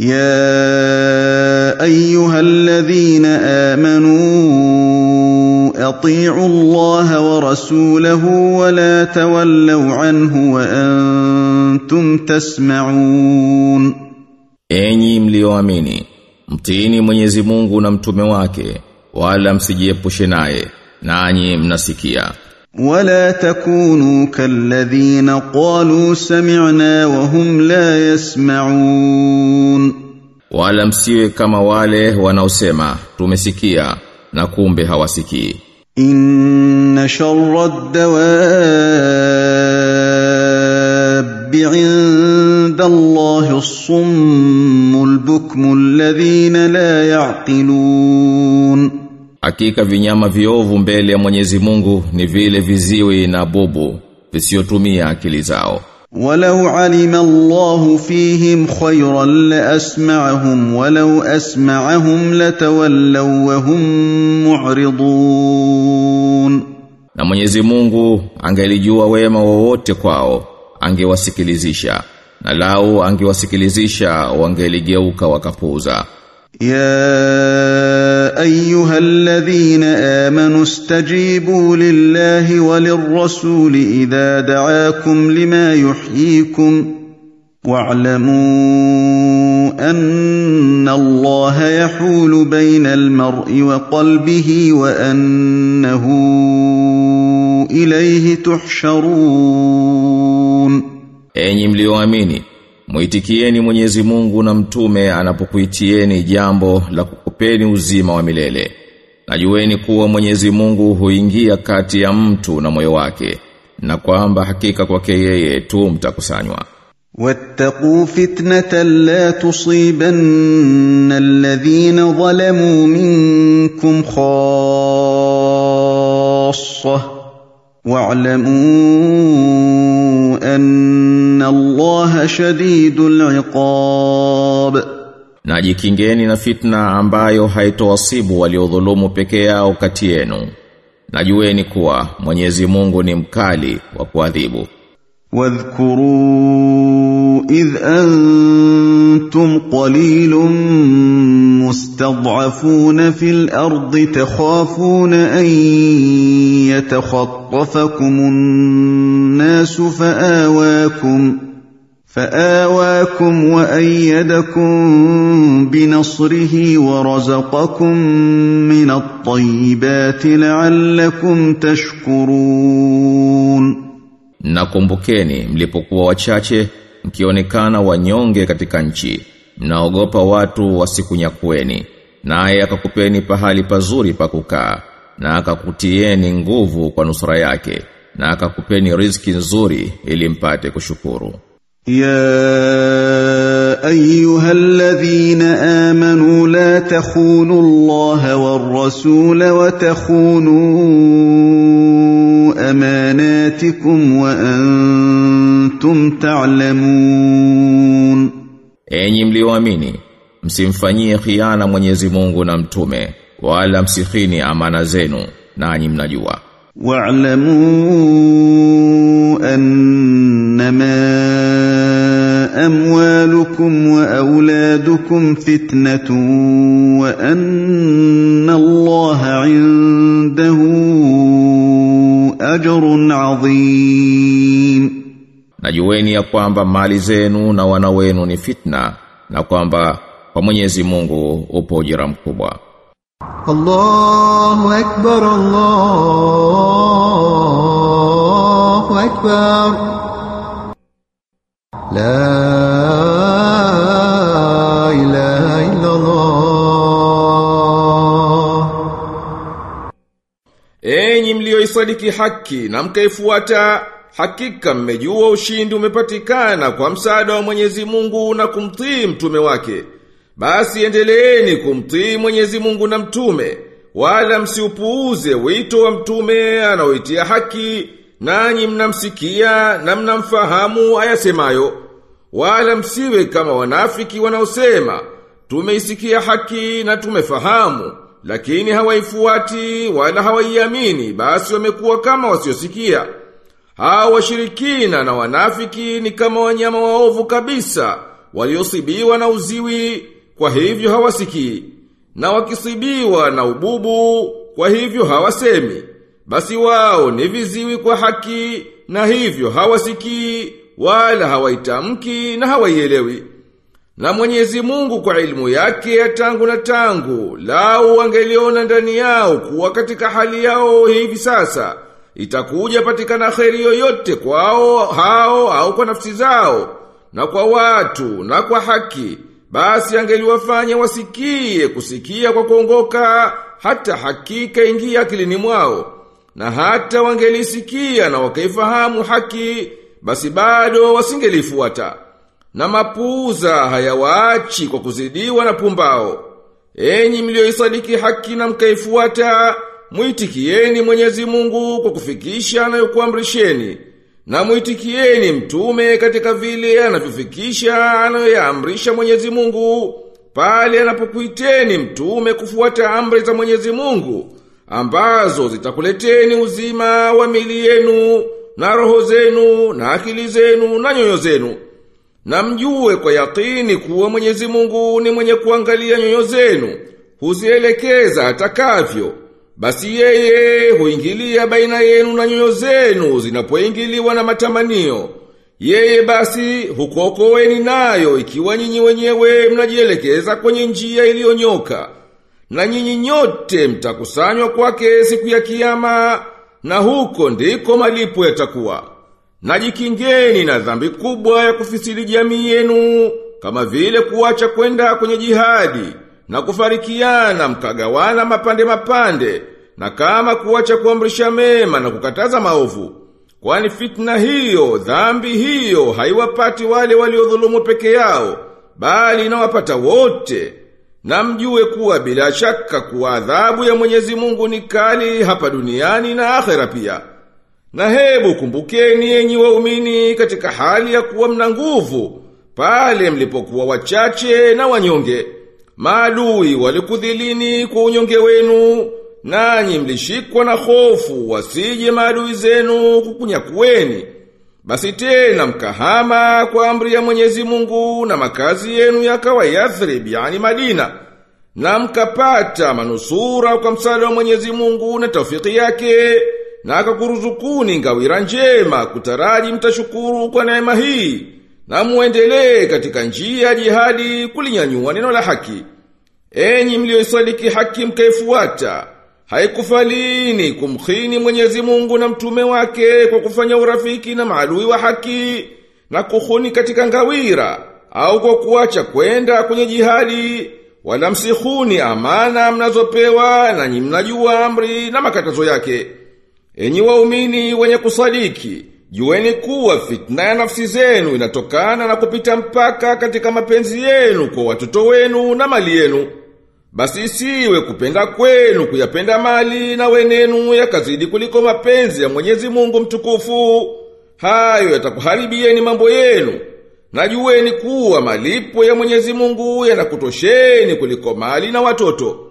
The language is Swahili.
يا ايها الذين امنوا اطيعوا الله ورسوله ولا تولوا عنه وانتم تسمعون Enyi mlioamini, mtiini Mwenyezi Mungu na mtume wake, wala msijiepushe naye, nanyi mnasikia. ولا تكونوا كالذين قالوا سمعنا وهم لا يسمعون Wala msiwe kama wale wanaosema tumesikia na kumbe hawasikii. ان شر الدواب عند الله الصم البكم الذين لا يعقلون Hakika vinyama viovu mbele ya Mwenyezi Mungu ni vile viziwi na bubu visiotumia akili zao. ولو علم الله فيهم خيرا لاسمعهم ولو اسمعهم لتولوا وهم معرضون Na Mwenyezi Mungu angelijua wema wowote kwao, angewasikilizisha. Na lau angewasikilizisha wangeligeuka wakapuuza. يا ايها الذين امنوا استجيبوا لله وللرسول اذا دعاكم لما يحييكم واعلموا ان الله يحول بين المرء وقلبه وانه اليه تحشرون Enyi mlioamini, muitikieni Mwenyezi Mungu na mtume anapokuitieni jambo la tukupeni uzima wa milele. Najueni kuwa Mwenyezi Mungu huingia kati ya mtu na moyo wake na kwamba hakika kwake yeye tu mtakusanywa. Wattaqu fitnatan la tusibanna alladhina zalamu minkum khassa wa'lamu anna Allaha shadidul 'iqab na jikingeni na fitna ambayo haitowasibu waliodhulumu pekee yao kati yenu. Najueni kuwa Mwenyezi Mungu ni mkali wa kuadhibu. Wadhkuru idh antum qalilun mustad'afun fil ardi takhafun an yatakhatafakum an-nas fa'awakum فاواكم وايدكم بنصره ورزقكم من الطيبات لعلكم تشكرون Nakumbukeni mlipokuwa wachache mkionekana wanyonge katika nchi mnaogopa watu wasikunyakueni naye akakupeni pahali pazuri pa kukaa na akakutieni nguvu kwa nusura yake na akakupeni riziki nzuri ili mpate kushukuru يا ايها الذين امنوا لا تخونوا الله والرسول وتخونوا اماناتكم وانتم تعلمون Enyi mlioamini msimfanyie khiana Mwenyezi Mungu na mtume wala msikhini amana zenu nanyi mnajua واعلموا انما اموالكم واولادكم فتنه وان الله عنده اجر عظيم Najueni ya kwamba mali zenu na wana wenu ni fitna na kwamba kwa Mwenyezi Mungu upo ujira mkubwa. Allahu Ekber, Allahu Ekber. La ilahe illallah. Enyi mlioisadiki haki na mkaifuata Hakika mmejua ushindi umepatikana kwa msaada wa Mwenyezi Mungu na kumtii mtume wake. Basi endeleeni kumtii Mwenyezi Mungu na mtume, wala msiupuuze wito wa mtume anaoitia haki, nanyi mnamsikia na mnamfahamu ayasemayo. Wala msiwe kama wanafiki wanaosema, tumeisikia haki na tumefahamu, lakini hawaifuati wala hawaiamini, basi wamekuwa kama wasiosikia. Hao washirikina na wanafiki ni kama wanyama waovu kabisa, waliosibiwa na uziwi kwa hivyo hawasikii na wakisibiwa na ububu kwa hivyo hawasemi. Basi wao ni viziwi kwa haki na hivyo hawasikii wala hawaitamki na hawaielewi. Na Mwenyezi Mungu kwa ilmu yake ya tangu na tangu, lau wangeliona ndani yao kuwa katika hali yao hivi sasa, itakuja patikana kheri yoyote kwao hao au kwa nafsi zao, na kwa watu na kwa haki, basi angeliwafanya wasikie kusikia kwa kuongoka, hata hakika ingia akilini mwao. Na hata wangelisikia na wakaifahamu haki, basi bado wasingelifuata na mapuuza hayawaachi kwa kuzidiwa na pumbao. Enyi mlioisadiki haki na mkaifuata, mwitikieni Mwenyezi Mungu kwa kufikisha anayokuamrisheni, na muitikieni mtume katika vile anavyofikisha anayoyaamrisha Mwenyezi Mungu, pale anapokuiteni mtume kufuata amri za Mwenyezi Mungu, ambazo zitakuleteni uzima wa mili yenu, na roho zenu, na akili zenu, na nyoyo zenu. Na mjue kwa yakini kuwa Mwenyezi Mungu ni mwenye kuangalia nyoyo zenu, huzielekeza atakavyo. Basi yeye huingilia baina yenu na nyoyo zenu zinapoingiliwa na matamanio. Yeye basi hukuokoeni nayo ikiwa nyinyi wenyewe mnajielekeza kwenye njia iliyonyoka. Na nyinyi nyote mtakusanywa kwake siku ya kiyama na huko ndiko malipo yatakuwa. Najikingeni na dhambi kubwa ya kufisili jamii yenu, kama vile kuacha kwenda kwenye jihadi, na kufarikiana mkagawana mapande mapande, na kama kuacha kuamrisha mema na kukataza maovu. Kwani fitna hiyo, dhambi hiyo, haiwapati wale waliodhulumu peke yao, bali inawapata wote. Na mjue kuwa bila shaka kuwa adhabu ya Mwenyezi Mungu ni kali hapa duniani na akhera pia. Na hebu kumbukeni enyi waumini katika hali ya kuwa mna nguvu, pale mlipokuwa wachache na wanyonge. Maadui walikudhilini kwa unyonge wenu, nanyi mlishikwa na hofu wasije maadui zenu kukunyakueni. Basi tena mkahama kwa amri ya Mwenyezi Mungu na makazi yenu yakawa Yathrib, yani Madina. Na mkapata manusura kwa msaada wa Mwenyezi Mungu na taufiki yake na akakuruzukuni ngawira njema kutaraji mtashukuru kwa neema hii na muendelee katika njia ya jihadi kulinyanyua neno la haki. Enyi mlioisadiki haki mkaifuata haikufalini kumkhini Mwenyezi Mungu na mtume wake kwa kufanya urafiki na maadui wa haki na kuhuni katika ngawira au kwa kuacha kwenda kwenye jihadi wala msihuni amana mnazopewa na nyinyi mnajua amri na makatazo yake. Enyi waumini wenye kusadiki, jueni kuwa fitna ya nafsi zenu inatokana na kupita mpaka katika mapenzi yenu kwa watoto wenu na mali yenu. Basi isiwe kupenda kwenu kuyapenda mali na wenenu yakazidi kuliko mapenzi ya Mwenyezi Mungu mtukufu. Hayo yatakuharibieni mambo yenu. Na jueni kuwa malipo ya Mwenyezi Mungu yanakutosheni kuliko mali na watoto.